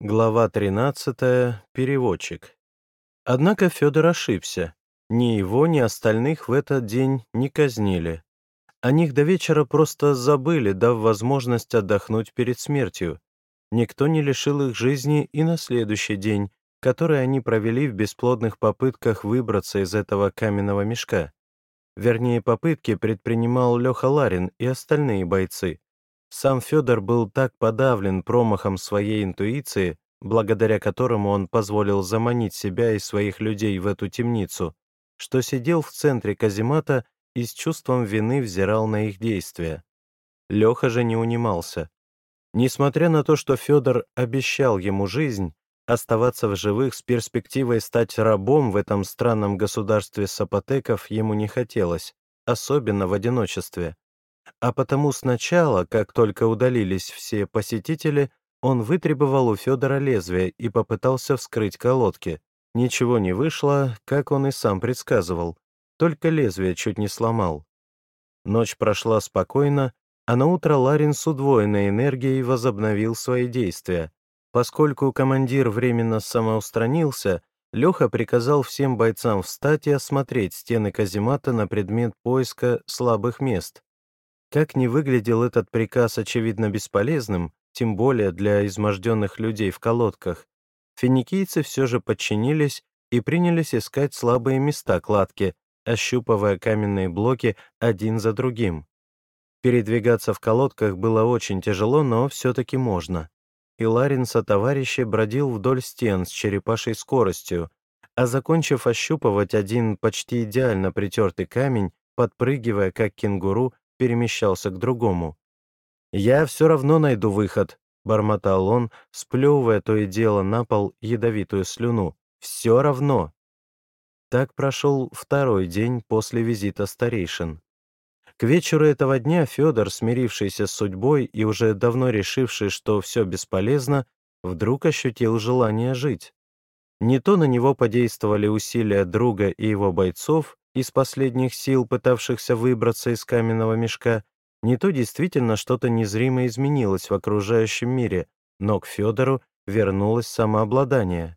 Глава 13. Переводчик. Однако Федор ошибся. Ни его, ни остальных в этот день не казнили. О них до вечера просто забыли, дав возможность отдохнуть перед смертью. Никто не лишил их жизни и на следующий день, который они провели в бесплодных попытках выбраться из этого каменного мешка. Вернее, попытки предпринимал Леха Ларин и остальные бойцы. Сам Федор был так подавлен промахом своей интуиции, благодаря которому он позволил заманить себя и своих людей в эту темницу, что сидел в центре каземата и с чувством вины взирал на их действия. Леха же не унимался. Несмотря на то, что Федор обещал ему жизнь, оставаться в живых с перспективой стать рабом в этом странном государстве сапотеков ему не хотелось, особенно в одиночестве. А потому сначала, как только удалились все посетители, он вытребовал у Федора лезвие и попытался вскрыть колодки. Ничего не вышло, как он и сам предсказывал, только лезвие чуть не сломал. Ночь прошла спокойно, а на утро Ларин с удвоенной энергией возобновил свои действия. Поскольку командир временно самоустранился, Леха приказал всем бойцам встать и осмотреть стены каземата на предмет поиска слабых мест. Как ни выглядел этот приказ очевидно бесполезным, тем более для изможденных людей в колодках, финикийцы все же подчинились и принялись искать слабые места кладки, ощупывая каменные блоки один за другим. Передвигаться в колодках было очень тяжело, но все-таки можно. И Ларин со товарищи бродил вдоль стен с черепашей скоростью, а закончив ощупывать один почти идеально притертый камень, подпрыгивая как кенгуру, перемещался к другому. «Я все равно найду выход», — бормотал он, сплевывая то и дело на пол ядовитую слюну. «Все равно». Так прошел второй день после визита старейшин. К вечеру этого дня Федор, смирившийся с судьбой и уже давно решивший, что все бесполезно, вдруг ощутил желание жить. Не то на него подействовали усилия друга и его бойцов, из последних сил, пытавшихся выбраться из каменного мешка, не то действительно что-то незримо изменилось в окружающем мире, но к Федору вернулось самообладание.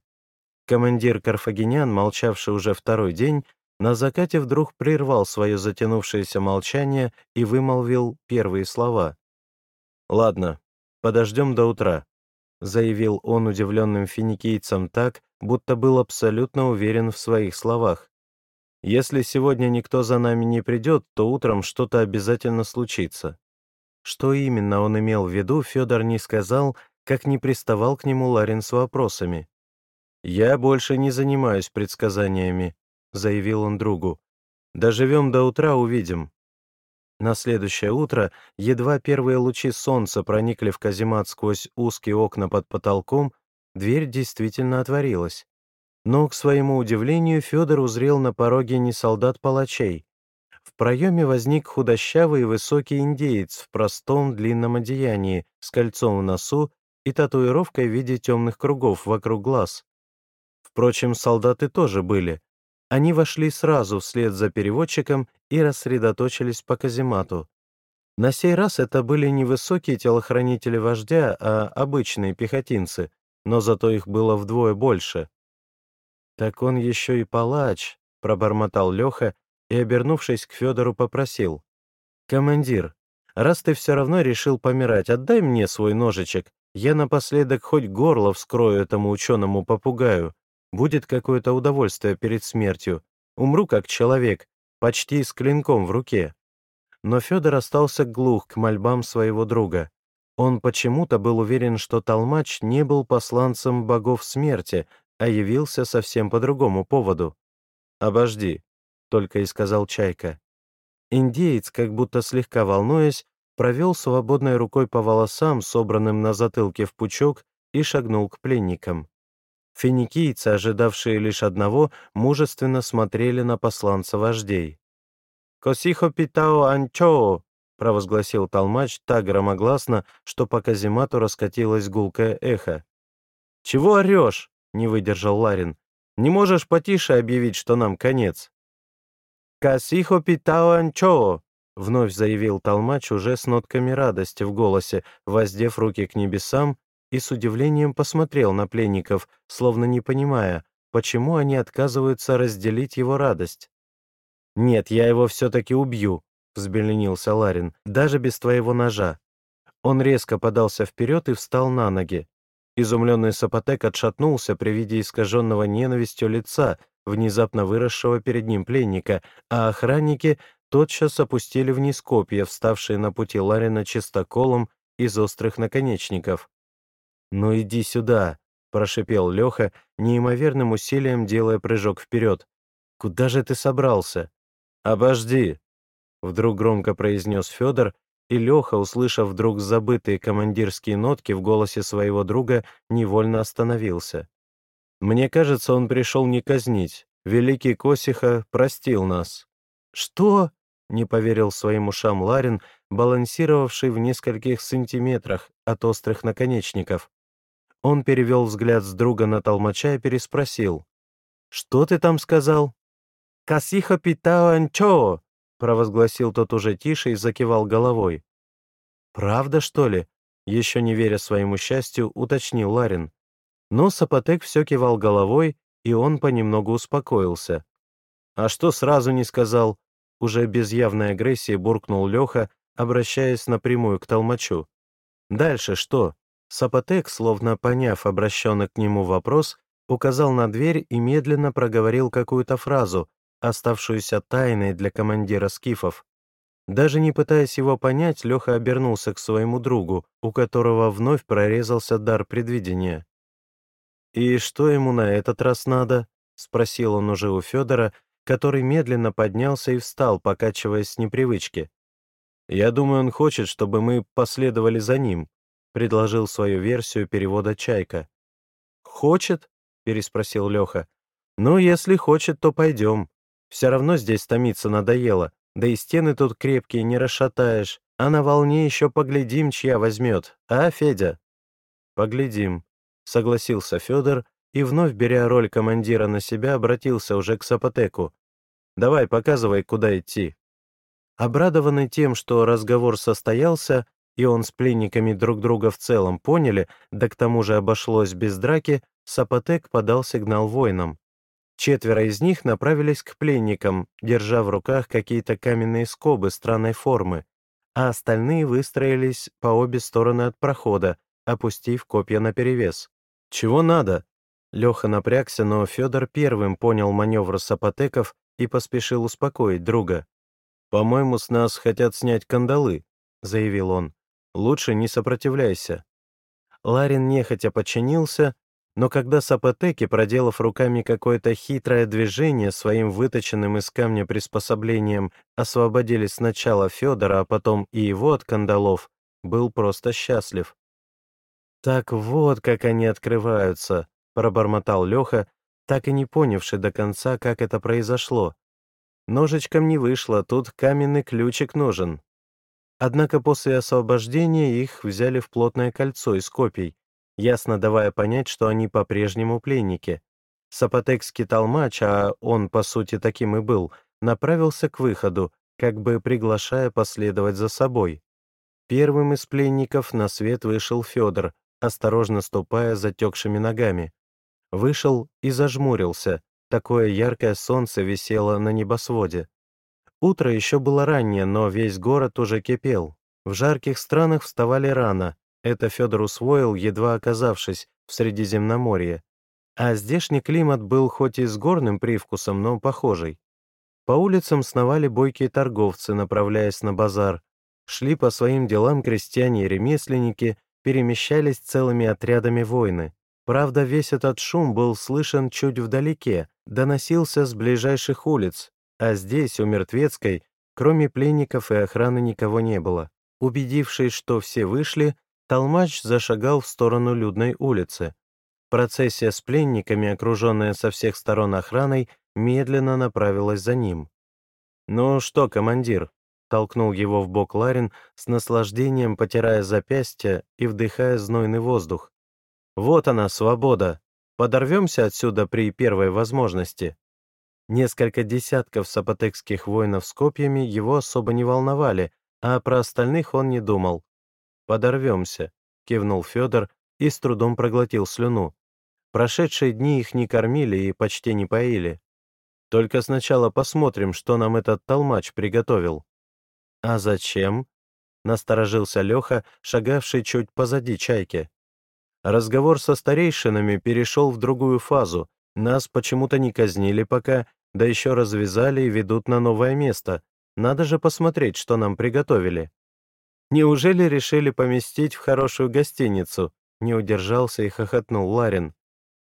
Командир карфагенян, молчавший уже второй день, на закате вдруг прервал свое затянувшееся молчание и вымолвил первые слова. «Ладно, подождем до утра», — заявил он удивленным финикийцам так, будто был абсолютно уверен в своих словах. Если сегодня никто за нами не придет, то утром что-то обязательно случится. Что именно он имел в виду, Федор не сказал, как не приставал к нему Ларин с вопросами. «Я больше не занимаюсь предсказаниями», — заявил он другу. «Доживем до утра, увидим». На следующее утро едва первые лучи солнца проникли в каземат сквозь узкие окна под потолком, дверь действительно отворилась. Но, к своему удивлению, Федор узрел на пороге не солдат палачей. В проеме возник худощавый и высокий индеец в простом длинном одеянии с кольцом в носу и татуировкой в виде темных кругов вокруг глаз. Впрочем, солдаты тоже были. Они вошли сразу вслед за переводчиком и рассредоточились по каземату. На сей раз это были не высокие телохранители вождя, а обычные пехотинцы, но зато их было вдвое больше. «Так он еще и палач», — пробормотал Леха и, обернувшись к Федору, попросил. «Командир, раз ты все равно решил помирать, отдай мне свой ножичек. Я напоследок хоть горло вскрою этому ученому попугаю. Будет какое-то удовольствие перед смертью. Умру как человек, почти с клинком в руке». Но Федор остался глух к мольбам своего друга. Он почему-то был уверен, что Толмач не был посланцем богов смерти, а явился совсем по другому поводу. «Обожди», — только и сказал Чайка. Индеец, как будто слегка волнуясь, провел свободной рукой по волосам, собранным на затылке в пучок, и шагнул к пленникам. Финикийцы, ожидавшие лишь одного, мужественно смотрели на посланца вождей. «Косихо питао анчоо!» — провозгласил толмач так громогласно, что по каземату раскатилось гулкое эхо. «Чего орешь?» — не выдержал Ларин. «Не можешь потише объявить, что нам конец?» «Касихо питауанчоо!» — вновь заявил Толмач уже с нотками радости в голосе, воздев руки к небесам, и с удивлением посмотрел на пленников, словно не понимая, почему они отказываются разделить его радость. «Нет, я его все-таки убью», — взбеленился Ларин, — «даже без твоего ножа». Он резко подался вперед и встал на ноги. Изумленный Сапотек отшатнулся при виде искаженного ненавистью лица, внезапно выросшего перед ним пленника, а охранники тотчас опустили вниз копья, вставшие на пути Ларина чистоколом из острых наконечников. «Ну иди сюда», — прошипел Леха, неимоверным усилием делая прыжок вперед. «Куда же ты собрался?» «Обожди», — вдруг громко произнес Федор, и Леха, услышав вдруг забытые командирские нотки в голосе своего друга, невольно остановился. «Мне кажется, он пришел не казнить. Великий Косиха простил нас». «Что?» — не поверил своим ушам Ларин, балансировавший в нескольких сантиметрах от острых наконечников. Он перевел взгляд с друга на толмача и переспросил. «Что ты там сказал?» «Касиха питао анчоо!» Провозгласил тот уже тише и закивал головой. «Правда, что ли?» — еще не веря своему счастью, уточнил Ларин. Но Сапотек все кивал головой, и он понемногу успокоился. «А что сразу не сказал?» Уже без явной агрессии буркнул Леха, обращаясь напрямую к толмачу. «Дальше что?» Сапотек, словно поняв обращенный к нему вопрос, указал на дверь и медленно проговорил какую-то фразу, оставшуюся тайной для командира скифов. Даже не пытаясь его понять, Леха обернулся к своему другу, у которого вновь прорезался дар предвидения. «И что ему на этот раз надо?» — спросил он уже у Федора, который медленно поднялся и встал, покачиваясь с непривычки. «Я думаю, он хочет, чтобы мы последовали за ним», — предложил свою версию перевода «Чайка». «Хочет?» — переспросил Леха. «Ну, если хочет, то пойдем. Все равно здесь томиться надоело, да и стены тут крепкие, не расшатаешь. А на волне еще поглядим, чья возьмет. А, Федя?» «Поглядим», — согласился Федор и, вновь беря роль командира на себя, обратился уже к Сапотеку. «Давай, показывай, куда идти». Обрадованный тем, что разговор состоялся, и он с пленниками друг друга в целом поняли, да к тому же обошлось без драки, Сапотек подал сигнал воинам. Четверо из них направились к пленникам, держа в руках какие-то каменные скобы странной формы, а остальные выстроились по обе стороны от прохода, опустив копья наперевес. «Чего надо?» Леха напрягся, но Федор первым понял маневр сапотеков и поспешил успокоить друга. «По-моему, с нас хотят снять кандалы», — заявил он. «Лучше не сопротивляйся». Ларин нехотя подчинился, но когда сапотеки, проделав руками какое-то хитрое движение своим выточенным из камня приспособлением, освободили сначала Федора, а потом и его от кандалов, был просто счастлив. «Так вот, как они открываются», — пробормотал Леха, так и не понявший до конца, как это произошло. Ножичком не вышло, тут каменный ключик нужен. Однако после освобождения их взяли в плотное кольцо из копий, ясно давая понять, что они по-прежнему пленники. Сапотекский толмач, а он, по сути, таким и был, направился к выходу, как бы приглашая последовать за собой. Первым из пленников на свет вышел Федор, осторожно ступая затекшими ногами. Вышел и зажмурился, такое яркое солнце висело на небосводе. Утро еще было раннее, но весь город уже кипел. В жарких странах вставали рано, это Федор усвоил, едва оказавшись в Средиземноморье. А здешний климат был хоть и с горным привкусом, но похожий. По улицам сновали бойкие торговцы, направляясь на базар. Шли по своим делам крестьяне и ремесленники, перемещались целыми отрядами воины. Правда, весь этот шум был слышен чуть вдалеке, доносился с ближайших улиц, а здесь, у Мертвецкой, кроме пленников и охраны никого не было. Убедившись, что все вышли, Толмач зашагал в сторону людной улицы. Процессия с пленниками, окруженная со всех сторон охраной, медленно направилась за ним. «Ну что, командир?» — толкнул его в бок Ларин, с наслаждением потирая запястье и вдыхая знойный воздух. «Вот она, свобода! Подорвемся отсюда при первой возможности!» Несколько десятков сапотекских воинов с копьями его особо не волновали, а про остальных он не думал. «Подорвемся», — кивнул Федор и с трудом проглотил слюну. Прошедшие дни их не кормили и почти не поили. Только сначала посмотрим, что нам этот толмач приготовил. А зачем? Насторожился Леха, шагавший чуть позади чайки. Разговор со старейшинами перешел в другую фазу. Нас почему-то не казнили пока, да еще развязали и ведут на новое место. Надо же посмотреть, что нам приготовили. Неужели решили поместить в хорошую гостиницу? Не удержался и хохотнул Ларин.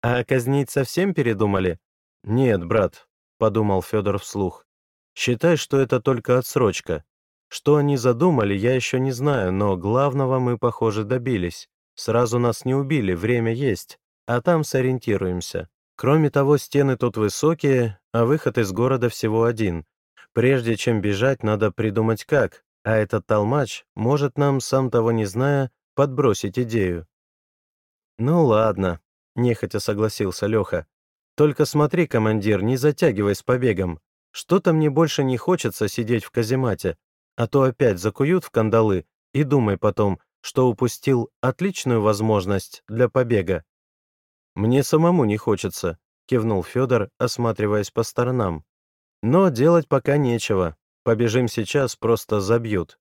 А казнить совсем передумали? Нет, брат, подумал Федор вслух. Считай, что это только отсрочка. Что они задумали, я еще не знаю, но главного мы, похоже, добились. Сразу нас не убили, время есть, а там сориентируемся. Кроме того, стены тут высокие, а выход из города всего один. Прежде чем бежать, надо придумать как, а этот толмач может нам, сам того не зная, подбросить идею. «Ну ладно», — нехотя согласился Леха. «Только смотри, командир, не затягивай с побегом. Что-то мне больше не хочется сидеть в каземате, а то опять закуют в кандалы и думай потом, что упустил отличную возможность для побега». «Мне самому не хочется», — кивнул Федор, осматриваясь по сторонам. «Но делать пока нечего. Побежим сейчас, просто забьют».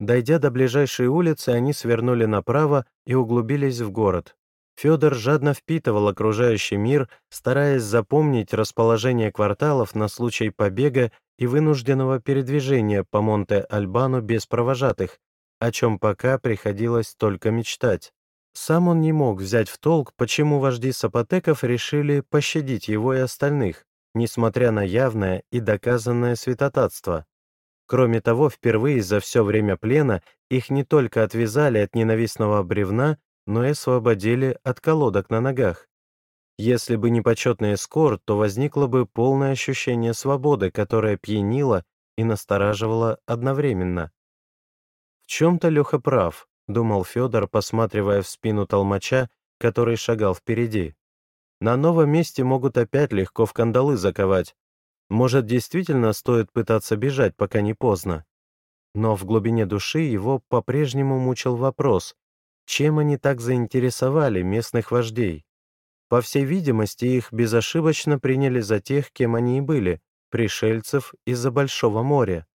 Дойдя до ближайшей улицы, они свернули направо и углубились в город. Федор жадно впитывал окружающий мир, стараясь запомнить расположение кварталов на случай побега и вынужденного передвижения по Монте-Альбану без провожатых, о чем пока приходилось только мечтать. Сам он не мог взять в толк, почему вожди сапотеков решили пощадить его и остальных, несмотря на явное и доказанное святотатство. Кроме того, впервые за все время плена их не только отвязали от ненавистного бревна, но и освободили от колодок на ногах. Если бы не почетный эскорт, то возникло бы полное ощущение свободы, которое пьянило и настораживало одновременно. В чем-то Леха прав, думал Федор, посматривая в спину толмача, который шагал впереди. На новом месте могут опять легко в кандалы заковать. Может, действительно стоит пытаться бежать, пока не поздно. Но в глубине души его по-прежнему мучил вопрос, чем они так заинтересовали местных вождей? По всей видимости, их безошибочно приняли за тех, кем они и были, пришельцев из-за Большого моря.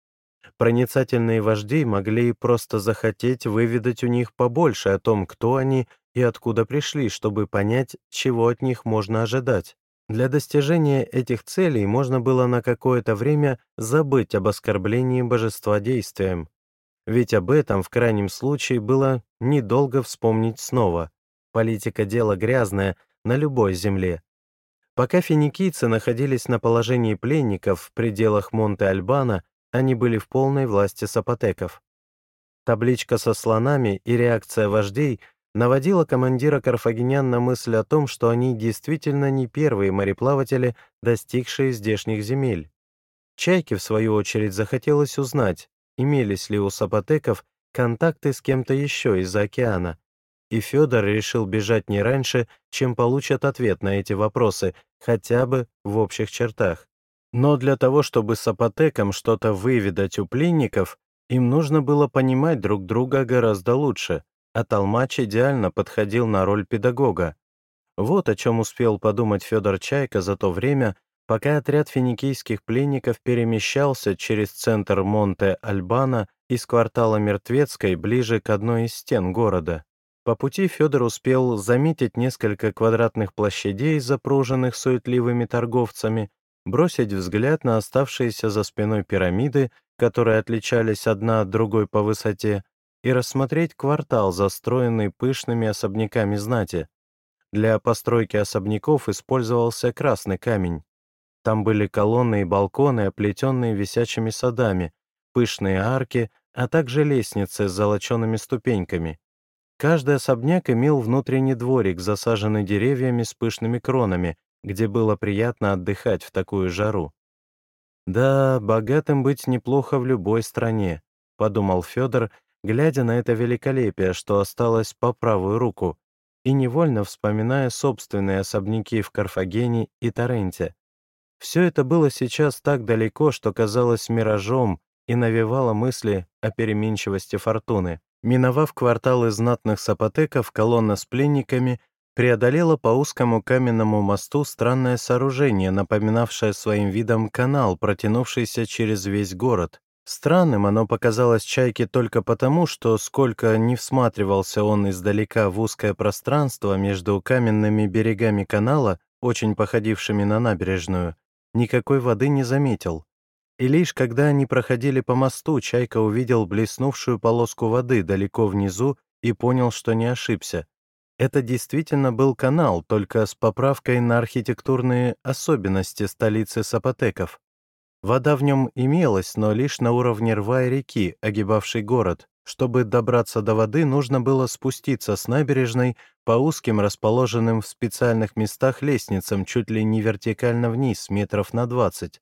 Проницательные вожди могли просто захотеть выведать у них побольше о том, кто они и откуда пришли, чтобы понять, чего от них можно ожидать. Для достижения этих целей можно было на какое-то время забыть об оскорблении божества действием. Ведь об этом в крайнем случае было недолго вспомнить снова. Политика — дело грязное на любой земле. Пока финикийцы находились на положении пленников в пределах Монте-Альбана, они были в полной власти сапотеков. Табличка со слонами и реакция вождей наводила командира карфагенян на мысль о том, что они действительно не первые мореплаватели, достигшие здешних земель. Чайке, в свою очередь, захотелось узнать, имелись ли у сапотеков контакты с кем-то еще из-за океана, и Федор решил бежать не раньше, чем получат ответ на эти вопросы, хотя бы в общих чертах. Но для того, чтобы сапотекам что-то выведать у пленников, им нужно было понимать друг друга гораздо лучше, а Толмач идеально подходил на роль педагога. Вот о чем успел подумать Федор Чайка за то время, пока отряд финикийских пленников перемещался через центр Монте-Альбана из квартала Мертвецкой ближе к одной из стен города. По пути Федор успел заметить несколько квадратных площадей, запруженных суетливыми торговцами, бросить взгляд на оставшиеся за спиной пирамиды, которые отличались одна от другой по высоте, и рассмотреть квартал, застроенный пышными особняками знати. Для постройки особняков использовался красный камень. Там были колонны и балконы, оплетенные висячими садами, пышные арки, а также лестницы с золочеными ступеньками. Каждый особняк имел внутренний дворик, засаженный деревьями с пышными кронами, где было приятно отдыхать в такую жару. «Да, богатым быть неплохо в любой стране», — подумал Федор, глядя на это великолепие, что осталось по правую руку, и невольно вспоминая собственные особняки в Карфагене и Торренте. Все это было сейчас так далеко, что казалось миражом и навевало мысли о переменчивости фортуны. Миновав кварталы знатных сапотеков, колонна с пленниками преодолела по узкому каменному мосту странное сооружение, напоминавшее своим видом канал, протянувшийся через весь город. Странным оно показалось Чайке только потому, что сколько не всматривался он издалека в узкое пространство между каменными берегами канала, очень походившими на набережную, никакой воды не заметил. И лишь когда они проходили по мосту, Чайка увидел блеснувшую полоску воды далеко внизу и понял, что не ошибся. Это действительно был канал, только с поправкой на архитектурные особенности столицы Сапотеков. Вода в нем имелась, но лишь на уровне рва и реки, огибавшей город. Чтобы добраться до воды, нужно было спуститься с набережной по узким, расположенным в специальных местах лестницам, чуть ли не вертикально вниз, метров на двадцать.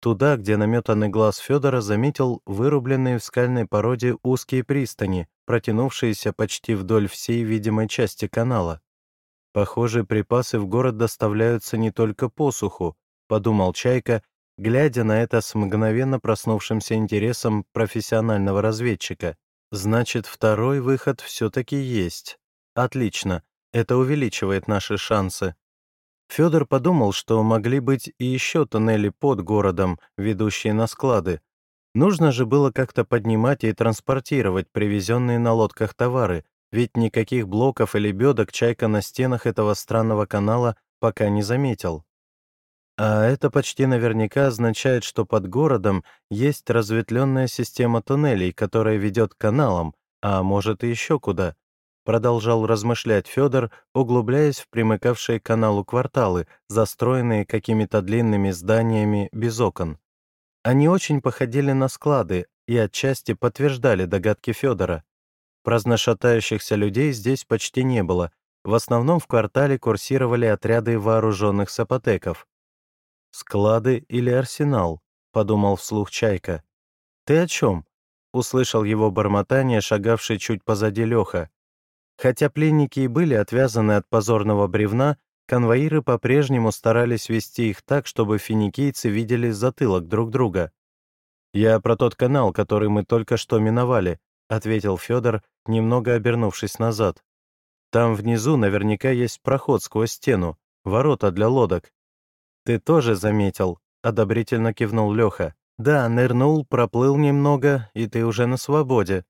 Туда, где наметанный глаз Федора заметил вырубленные в скальной породе узкие пристани, протянувшиеся почти вдоль всей видимой части канала. «Похоже, припасы в город доставляются не только по суху», — подумал Чайка, глядя на это с мгновенно проснувшимся интересом профессионального разведчика. «Значит, второй выход все-таки есть. Отлично, это увеличивает наши шансы». Федор подумал, что могли быть и еще туннели под городом, ведущие на склады. Нужно же было как-то поднимать и транспортировать привезенные на лодках товары, ведь никаких блоков или бедок Чайка на стенах этого странного канала пока не заметил. А это почти наверняка означает, что под городом есть разветвленная система туннелей, которая ведет к каналам, а может и еще куда продолжал размышлять Федор, углубляясь в примыкавшие к каналу кварталы, застроенные какими-то длинными зданиями без окон. Они очень походили на склады и отчасти подтверждали догадки Федора. Праздношатающихся людей здесь почти не было, в основном в квартале курсировали отряды вооруженных сапотеков. «Склады или арсенал?» — подумал вслух Чайка. «Ты о чем?» — услышал его бормотание, шагавший чуть позади Леха. Хотя пленники и были отвязаны от позорного бревна, конвоиры по-прежнему старались вести их так, чтобы финикийцы видели затылок друг друга. «Я про тот канал, который мы только что миновали», — ответил Федор, немного обернувшись назад. «Там внизу наверняка есть проход сквозь стену, ворота для лодок». «Ты тоже заметил», — одобрительно кивнул Леха. «Да, нырнул, проплыл немного, и ты уже на свободе».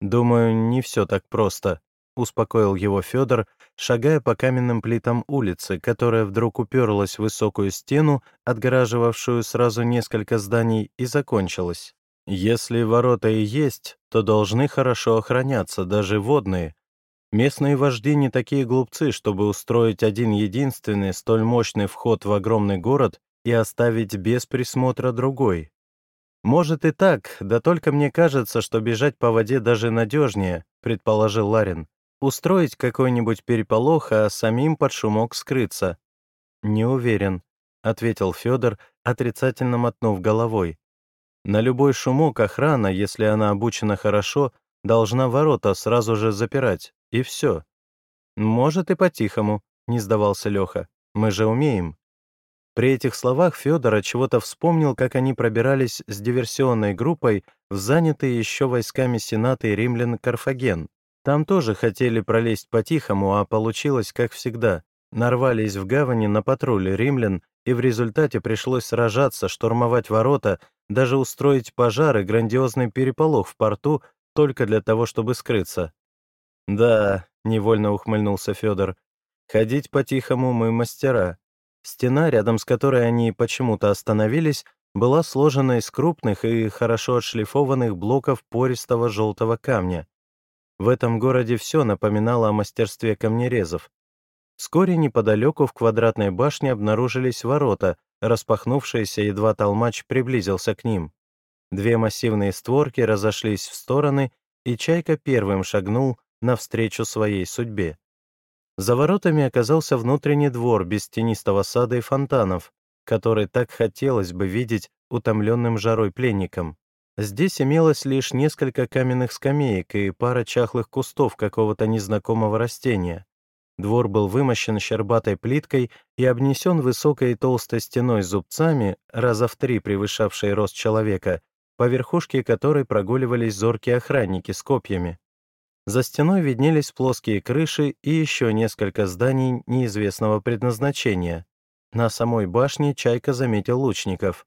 «Думаю, не все так просто», успокоил его Федор, шагая по каменным плитам улицы, которая вдруг уперлась в высокую стену, отгораживавшую сразу несколько зданий, и закончилась. Если ворота и есть, то должны хорошо охраняться, даже водные. Местные вожди не такие глупцы, чтобы устроить один единственный столь мощный вход в огромный город и оставить без присмотра другой. «Может и так, да только мне кажется, что бежать по воде даже надежнее», — предположил Ларин устроить какой-нибудь переполох, а самим под шумок скрыться. «Не уверен», — ответил Федор, отрицательно мотнув головой. «На любой шумок охрана, если она обучена хорошо, должна ворота сразу же запирать, и все». «Может, и по-тихому», — не сдавался Леха. «Мы же умеем». При этих словах Федор чего-то вспомнил, как они пробирались с диверсионной группой в занятый еще войсками Сената и римлян Карфаген. Там тоже хотели пролезть по-тихому, а получилось, как всегда. Нарвались в гавани на патруль римлян, и в результате пришлось сражаться, штурмовать ворота, даже устроить пожар и грандиозный переполох в порту только для того, чтобы скрыться. «Да», — невольно ухмыльнулся Федор, — «ходить по-тихому мы мастера». Стена, рядом с которой они почему-то остановились, была сложена из крупных и хорошо отшлифованных блоков пористого желтого камня. В этом городе все напоминало о мастерстве камнерезов. Вскоре неподалеку в квадратной башне обнаружились ворота, распахнувшиеся, едва толмач приблизился к ним. Две массивные створки разошлись в стороны, и Чайка первым шагнул навстречу своей судьбе. За воротами оказался внутренний двор без тенистого сада и фонтанов, который так хотелось бы видеть утомленным жарой пленникам. Здесь имелось лишь несколько каменных скамеек и пара чахлых кустов какого-то незнакомого растения. Двор был вымощен щербатой плиткой и обнесен высокой и толстой стеной зубцами, раза в три превышавшей рост человека, по верхушке которой прогуливались зоркие охранники с копьями. За стеной виднелись плоские крыши и еще несколько зданий неизвестного предназначения. На самой башне Чайка заметил лучников.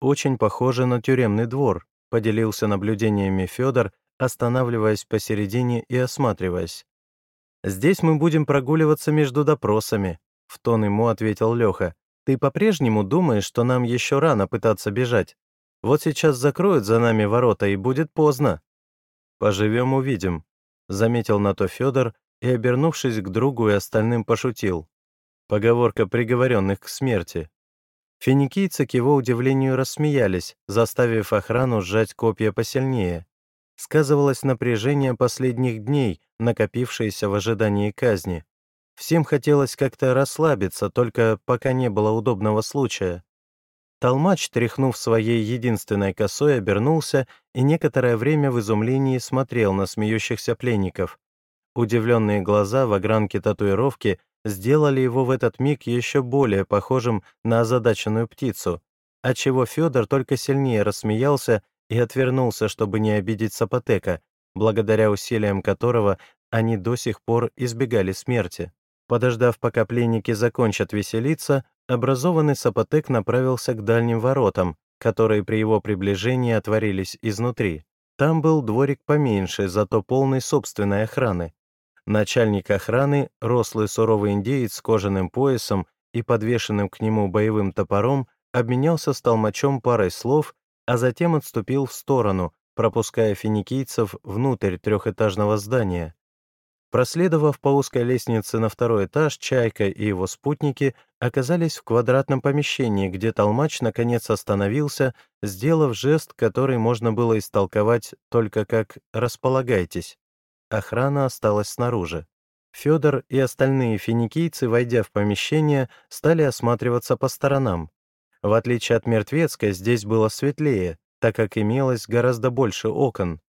«Очень похоже на тюремный двор», — поделился наблюдениями Федор, останавливаясь посередине и осматриваясь. «Здесь мы будем прогуливаться между допросами», — в тон ему ответил Леха. «Ты по-прежнему думаешь, что нам еще рано пытаться бежать? Вот сейчас закроют за нами ворота, и будет поздно». «Поживем — увидим», — заметил на то Федор и, обернувшись к другу и остальным, пошутил. Поговорка приговоренных к смерти. Финикийцы, к его удивлению, рассмеялись, заставив охрану сжать копья посильнее. Сказывалось напряжение последних дней, накопившееся в ожидании казни. Всем хотелось как-то расслабиться, только пока не было удобного случая. Толмач, тряхнув своей единственной косой, обернулся и некоторое время в изумлении смотрел на смеющихся пленников. Удивленные глаза в огранке татуировки сделали его в этот миг еще более похожим на озадаченную птицу, отчего Федор только сильнее рассмеялся и отвернулся, чтобы не обидеть Сапотека, благодаря усилиям которого они до сих пор избегали смерти. Подождав, пока пленники закончат веселиться, образованный Сапотек направился к дальним воротам, которые при его приближении отворились изнутри. Там был дворик поменьше, зато полный собственной охраны. Начальник охраны, рослый суровый индеец с кожаным поясом и подвешенным к нему боевым топором, обменялся с толмачом парой слов, а затем отступил в сторону, пропуская финикийцев внутрь трехэтажного здания. Проследовав по узкой лестнице на второй этаж, Чайка и его спутники оказались в квадратном помещении, где толмач наконец остановился, сделав жест, который можно было истолковать только как «располагайтесь». Охрана осталась снаружи. Федор и остальные финикийцы, войдя в помещение, стали осматриваться по сторонам. В отличие от Мертвецкой, здесь было светлее, так как имелось гораздо больше окон.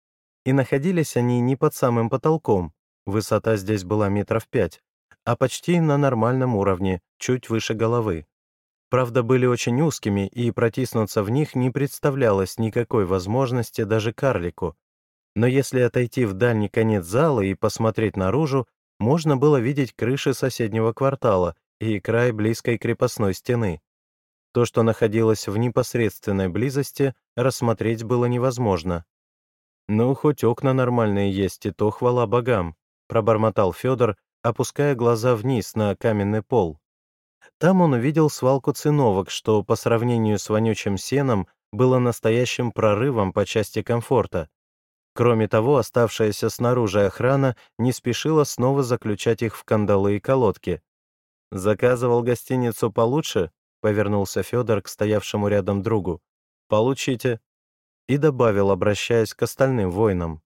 И находились они не под самым потолком, Высота здесь была метров пять, а почти на нормальном уровне, чуть выше головы. Правда, были очень узкими, и протиснуться в них не представлялось никакой возможности даже карлику. Но если отойти в дальний конец зала и посмотреть наружу, можно было видеть крыши соседнего квартала и край близкой крепостной стены. То, что находилось в непосредственной близости, рассмотреть было невозможно. Ну, хоть окна нормальные есть, и то хвала богам пробормотал Федор, опуская глаза вниз на каменный пол. Там он увидел свалку циновок, что по сравнению с вонючим сеном было настоящим прорывом по части комфорта. Кроме того, оставшаяся снаружи охрана не спешила снова заключать их в кандалы и колодки. «Заказывал гостиницу получше?» — повернулся Федор к стоявшему рядом другу. «Получите». И добавил, обращаясь к остальным воинам.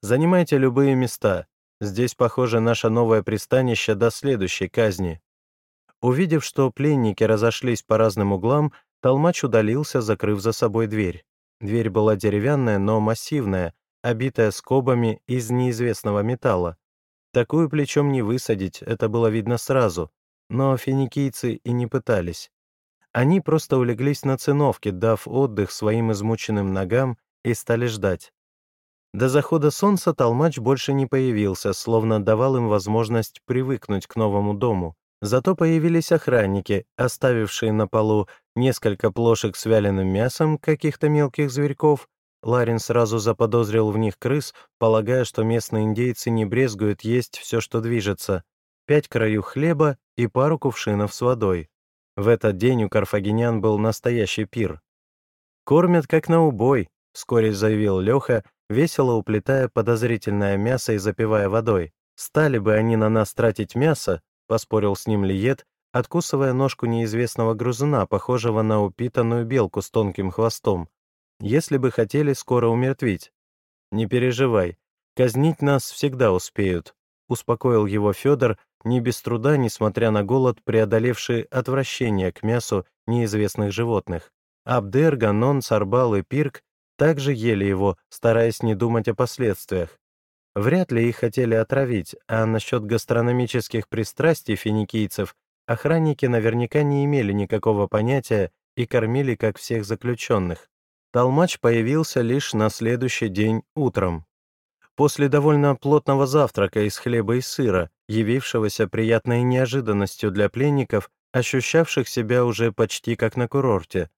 «Занимайте любые места. Здесь, похоже, наше новое пристанище до следующей казни. Увидев, что пленники разошлись по разным углам, толмач удалился, закрыв за собой дверь. Дверь была деревянная, но массивная, обитая скобами из неизвестного металла. Такую плечом не высадить, это было видно сразу, но финикийцы и не пытались. Они просто улеглись на циновке, дав отдых своим измученным ногам, и стали ждать. До захода солнца толмач больше не появился, словно давал им возможность привыкнуть к новому дому. Зато появились охранники, оставившие на полу несколько плошек с вяленым мясом каких-то мелких зверьков. Ларин сразу заподозрил в них крыс, полагая, что местные индейцы не брезгуют есть все, что движется. Пять краю хлеба и пару кувшинов с водой. В этот день у карфагенян был настоящий пир. «Кормят как на убой», — вскоре заявил Леха, весело уплетая подозрительное мясо и запивая водой. «Стали бы они на нас тратить мясо», — поспорил с ним Лиет, откусывая ножку неизвестного грузуна, похожего на упитанную белку с тонким хвостом, если бы хотели скоро умертвить. «Не переживай, казнить нас всегда успеют», — успокоил его Федор, не без труда, несмотря на голод, преодолевший отвращение к мясу неизвестных животных. Абдер, Ганон, Сарбал и Пирк также ели его, стараясь не думать о последствиях. Вряд ли их хотели отравить, а насчет гастрономических пристрастий финикийцев охранники наверняка не имели никакого понятия и кормили как всех заключенных. Толмач появился лишь на следующий день утром. После довольно плотного завтрака из хлеба и сыра, явившегося приятной неожиданностью для пленников, ощущавших себя уже почти как на курорте.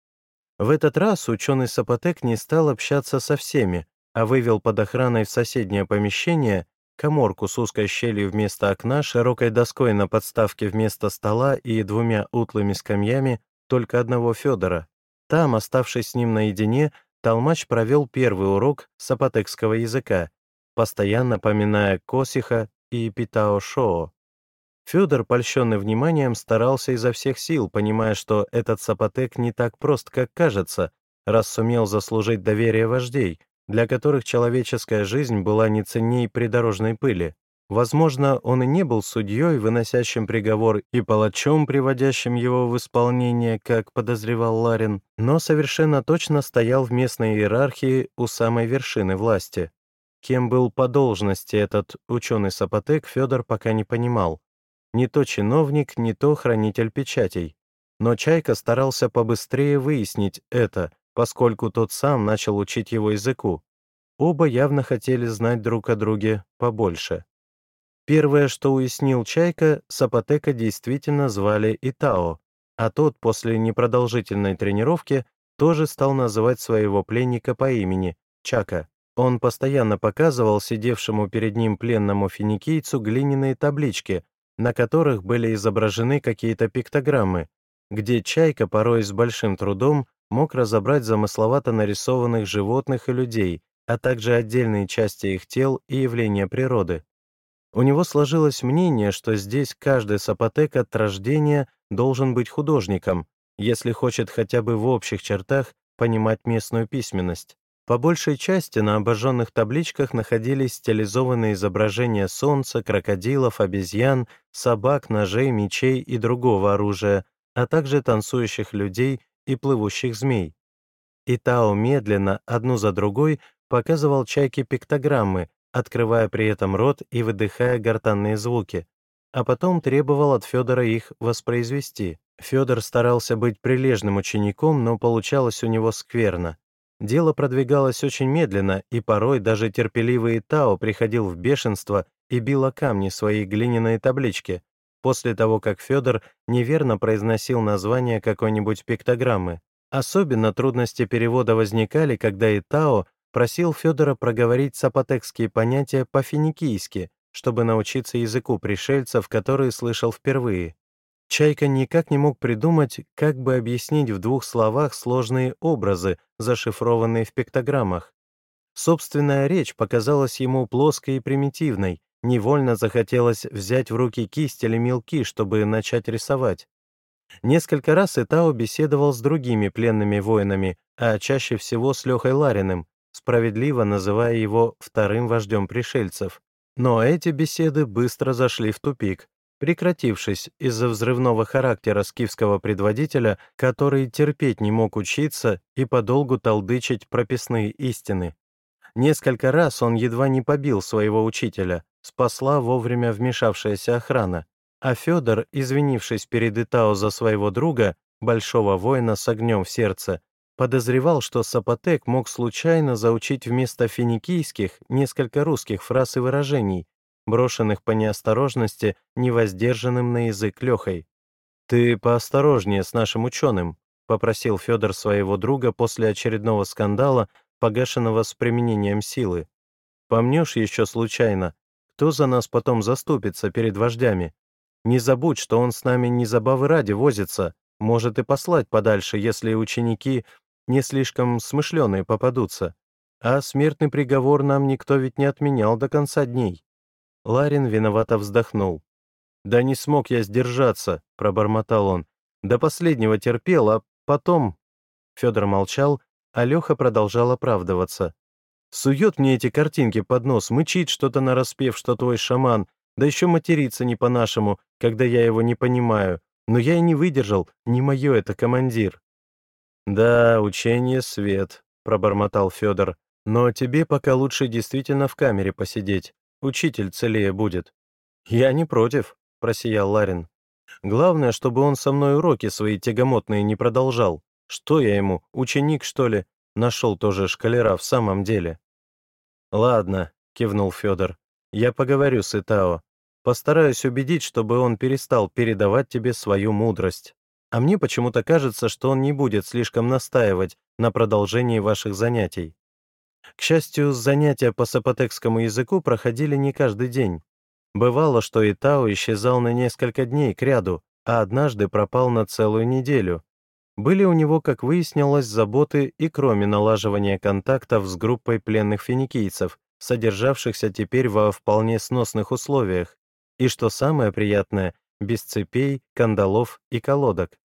В этот раз ученый Сапотек не стал общаться со всеми, а вывел под охраной в соседнее помещение коморку с узкой щелью вместо окна, широкой доской на подставке вместо стола и двумя утлыми скамьями только одного Федора. Там, оставшись с ним наедине, Толмач провел первый урок сапотекского языка, постоянно поминая Косиха и Питао-Шоо. Федор, польщенный вниманием, старался изо всех сил, понимая, что этот сапотек не так прост, как кажется, раз сумел заслужить доверие вождей, для которых человеческая жизнь была не ценней придорожной пыли. Возможно, он и не был судьей, выносящим приговор, и палачом, приводящим его в исполнение, как подозревал Ларин, но совершенно точно стоял в местной иерархии у самой вершины власти. Кем был по должности этот ученый Сапотек, Федор пока не понимал. Не то чиновник, не то хранитель печатей. Но Чайка старался побыстрее выяснить это, поскольку тот сам начал учить его языку. Оба явно хотели знать друг о друге побольше. Первое, что уяснил Чайка, Сапотека действительно звали Итао, а тот после непродолжительной тренировки тоже стал называть своего пленника по имени — Чака. Он постоянно показывал сидевшему перед ним пленному финикийцу глиняные таблички, на которых были изображены какие-то пиктограммы, где Чайка порой с большим трудом мог разобрать замысловато нарисованных животных и людей, а также отдельные части их тел и явления природы. У него сложилось мнение, что здесь каждый сапотек от рождения должен быть художником, если хочет хотя бы в общих чертах понимать местную письменность. По большей части на обожженных табличках находились стилизованные изображения солнца, крокодилов, обезьян, собак, ножей, мечей и другого оружия, а также танцующих людей и плывущих змей. И Тао медленно, одну за другой, показывал чайке пиктограммы, открывая при этом рот и выдыхая гортанные звуки, а потом требовал от Федора их воспроизвести. Федор старался быть прилежным учеником, но получалось у него скверно. Дело продвигалось очень медленно, и порой даже терпеливый Тао приходил в бешенство и бил о камни своей глиняной таблички, после того, как Федор неверно произносил название какой-нибудь пиктограммы. Особенно трудности перевода возникали, когда Итао просил Федора проговорить сапотекские понятия по-финикийски, чтобы научиться языку пришельцев, которые слышал впервые. Чайка никак не мог придумать, как бы объяснить в двух словах сложные образы, зашифрованные в пиктограммах. Собственная речь показалась ему плоской и примитивной, невольно захотелось взять в руки кисть или мелки, чтобы начать рисовать. Несколько раз Итао беседовал с другими пленными воинами, а чаще всего с Лехой Лариным, справедливо называя его вторым вождем пришельцев. Но эти беседы быстро зашли в тупик, прекратившись из-за взрывного характера скифского предводителя, который терпеть не мог учиться и подолгу толдычить прописные истины. Несколько раз он едва не побил своего учителя, спасла вовремя вмешавшаяся охрана, а Федор, извинившись перед Итао за своего друга, большого воина с огнем в сердце, подозревал, что Сапотек мог случайно заучить вместо финикийских несколько русских фраз и выражений, брошенных по неосторожности невоздержанным на язык Лехой. «Ты поосторожнее с нашим ученым», — попросил Федор своего друга после очередного скандала, погашенного с применением силы. «Помнешь еще случайно, кто за нас потом заступится перед вождями? Не забудь, что он с нами не забавы ради возится, может и послать подальше, если ученики не слишком смышленые попадутся. А смертный приговор нам никто ведь не отменял до конца дней. Ларин виновато вздохнул. «Да не смог я сдержаться», — пробормотал он. «До последнего терпел, а потом...» Федор молчал, а Леха продолжал оправдываться. «Сует мне эти картинки под нос, мычит что-то нараспев, что твой шаман, да еще матерится не по-нашему, когда я его не понимаю. Но я и не выдержал, не мое это командир». «Да, учение свет», — пробормотал Федор. «Но тебе пока лучше действительно в камере посидеть. Учитель целее будет». «Я не против», — просиял Ларин. «Главное, чтобы он со мной уроки свои тягомотные не продолжал. Что я ему, ученик, что ли? Нашел тоже шкалера в самом деле». «Ладно, — кивнул Федор. «Я поговорю с Итао. Постараюсь убедить, чтобы он перестал передавать тебе свою мудрость. А мне почему-то кажется, что он не будет слишком настаивать на продолжении ваших занятий. К счастью, занятия по сапотекскому языку проходили не каждый день. Бывало, что Итао исчезал на несколько дней кряду, а однажды пропал на целую неделю. Были у него, как выяснилось, заботы и кроме налаживания контактов с группой пленных финикийцев, содержавшихся теперь во вполне сносных условиях, и, что самое приятное, без цепей, кандалов и колодок.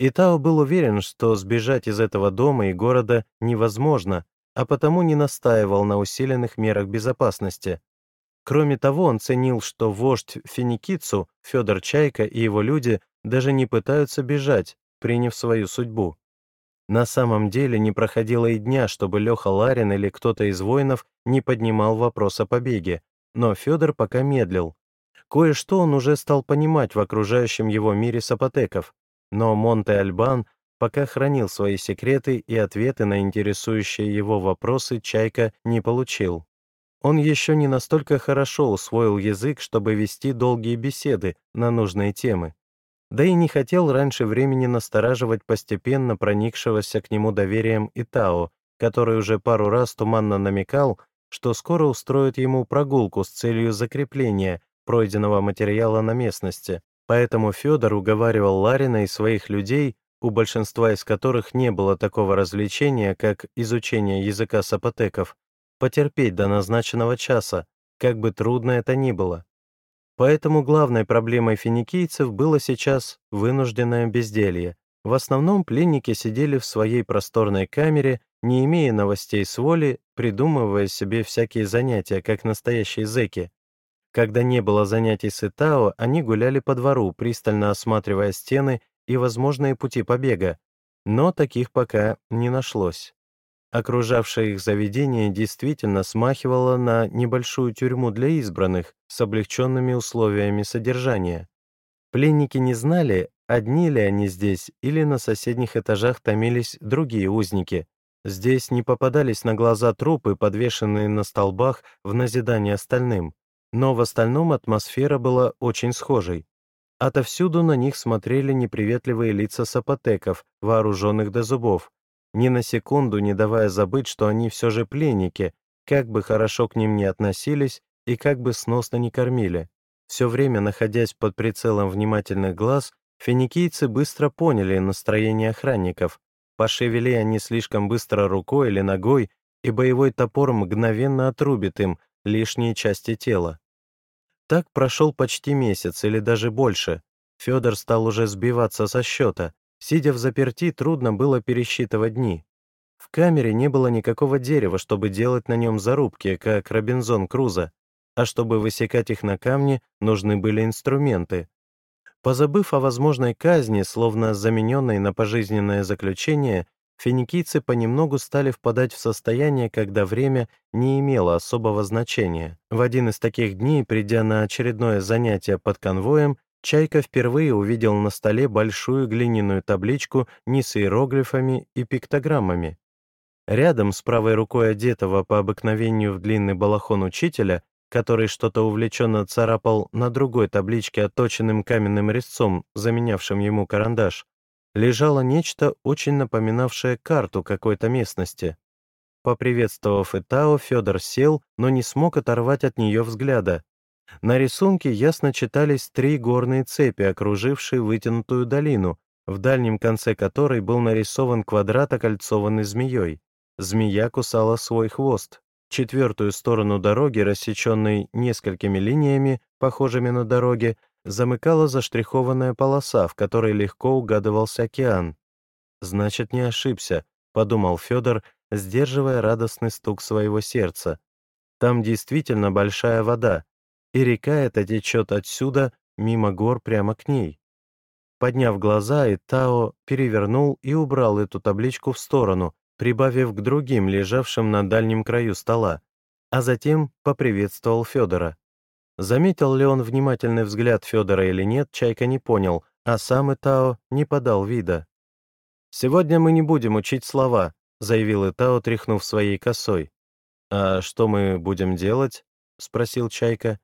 Итао был уверен, что сбежать из этого дома и города невозможно, а потому не настаивал на усиленных мерах безопасности. Кроме того, он ценил, что вождь Финикицу, Федор Чайка и его люди даже не пытаются бежать, приняв свою судьбу. На самом деле не проходило и дня, чтобы Леха Ларин или кто-то из воинов не поднимал вопрос о побеге, но Федор пока медлил. Кое-что он уже стал понимать в окружающем его мире сапотеков, но Монте-Альбан пока хранил свои секреты и ответы на интересующие его вопросы Чайка не получил. Он еще не настолько хорошо усвоил язык, чтобы вести долгие беседы на нужные темы. Да и не хотел раньше времени настораживать постепенно проникшегося к нему доверием Итао, который уже пару раз туманно намекал, что скоро устроит ему прогулку с целью закрепления пройденного материала на местности. Поэтому Федор уговаривал Ларина и своих людей у большинства из которых не было такого развлечения, как изучение языка сапотеков, потерпеть до назначенного часа, как бы трудно это ни было. Поэтому главной проблемой финикийцев было сейчас вынужденное безделье. В основном пленники сидели в своей просторной камере, не имея новостей с воли, придумывая себе всякие занятия, как настоящие зэки. Когда не было занятий с Итао, они гуляли по двору, пристально осматривая стены и возможные пути побега, но таких пока не нашлось. Окружавшее их заведение действительно смахивало на небольшую тюрьму для избранных с облегченными условиями содержания. Пленники не знали, одни ли они здесь или на соседних этажах томились другие узники. Здесь не попадались на глаза трупы, подвешенные на столбах в назидание остальным, но в остальном атмосфера была очень схожей. Отовсюду на них смотрели неприветливые лица сапотеков, вооруженных до зубов, ни на секунду не давая забыть, что они все же пленники, как бы хорошо к ним ни относились и как бы сносно не кормили. Все время находясь под прицелом внимательных глаз, финикийцы быстро поняли настроение охранников. Пошевели они слишком быстро рукой или ногой, и боевой топор мгновенно отрубит им лишние части тела. Так прошел почти месяц или даже больше. Федор стал уже сбиваться со счета. Сидя в заперти, трудно было пересчитывать дни. В камере не было никакого дерева, чтобы делать на нем зарубки, как Робинзон Крузо, а чтобы высекать их на камне, нужны были инструменты. Позабыв о возможной казни, словно замененной на пожизненное заключение, финикийцы понемногу стали впадать в состояние, когда время не имело особого значения. В один из таких дней, придя на очередное занятие под конвоем, Чайка впервые увидел на столе большую глиняную табличку не с иероглифами и пиктограммами. Рядом с правой рукой одетого по обыкновению в длинный балахон учителя, который что-то увлеченно царапал на другой табличке отточенным каменным резцом, заменявшим ему карандаш, лежало нечто, очень напоминавшее карту какой-то местности. Поприветствовав Итао, Федор сел, но не смог оторвать от нее взгляда. На рисунке ясно читались три горные цепи, окружившие вытянутую долину, в дальнем конце которой был нарисован квадрат, окольцованный змеей. Змея кусала свой хвост. Четвертую сторону дороги, рассеченной несколькими линиями, похожими на дороги, замыкала заштрихованная полоса, в которой легко угадывался океан. «Значит, не ошибся», — подумал Федор, сдерживая радостный стук своего сердца. «Там действительно большая вода, и река эта течет отсюда, мимо гор, прямо к ней». Подняв глаза, Итао перевернул и убрал эту табличку в сторону, прибавив к другим, лежавшим на дальнем краю стола, а затем поприветствовал Федора. Заметил ли он внимательный взгляд Федора или нет, Чайка не понял, а сам Итао не подал вида. «Сегодня мы не будем учить слова», — заявил Итао, тряхнув своей косой. «А что мы будем делать?» — спросил Чайка.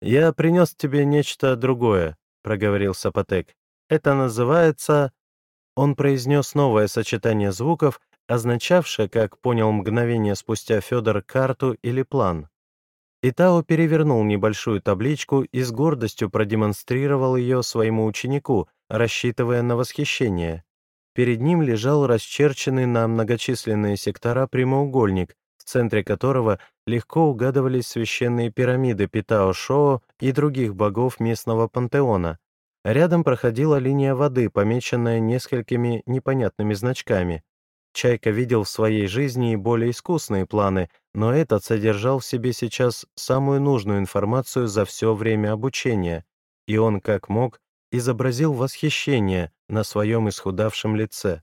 «Я принес тебе нечто другое», — проговорил Сапотек. «Это называется...» Он произнес новое сочетание звуков, означавшее, как понял мгновение спустя Федор, карту или план. Итао перевернул небольшую табличку и с гордостью продемонстрировал ее своему ученику, рассчитывая на восхищение. Перед ним лежал расчерченный на многочисленные сектора прямоугольник, в центре которого легко угадывались священные пирамиды Питао-Шоо и других богов местного пантеона. Рядом проходила линия воды, помеченная несколькими непонятными значками. Чайка видел в своей жизни и более искусные планы, но этот содержал в себе сейчас самую нужную информацию за все время обучения, и он, как мог, изобразил восхищение на своем исхудавшем лице.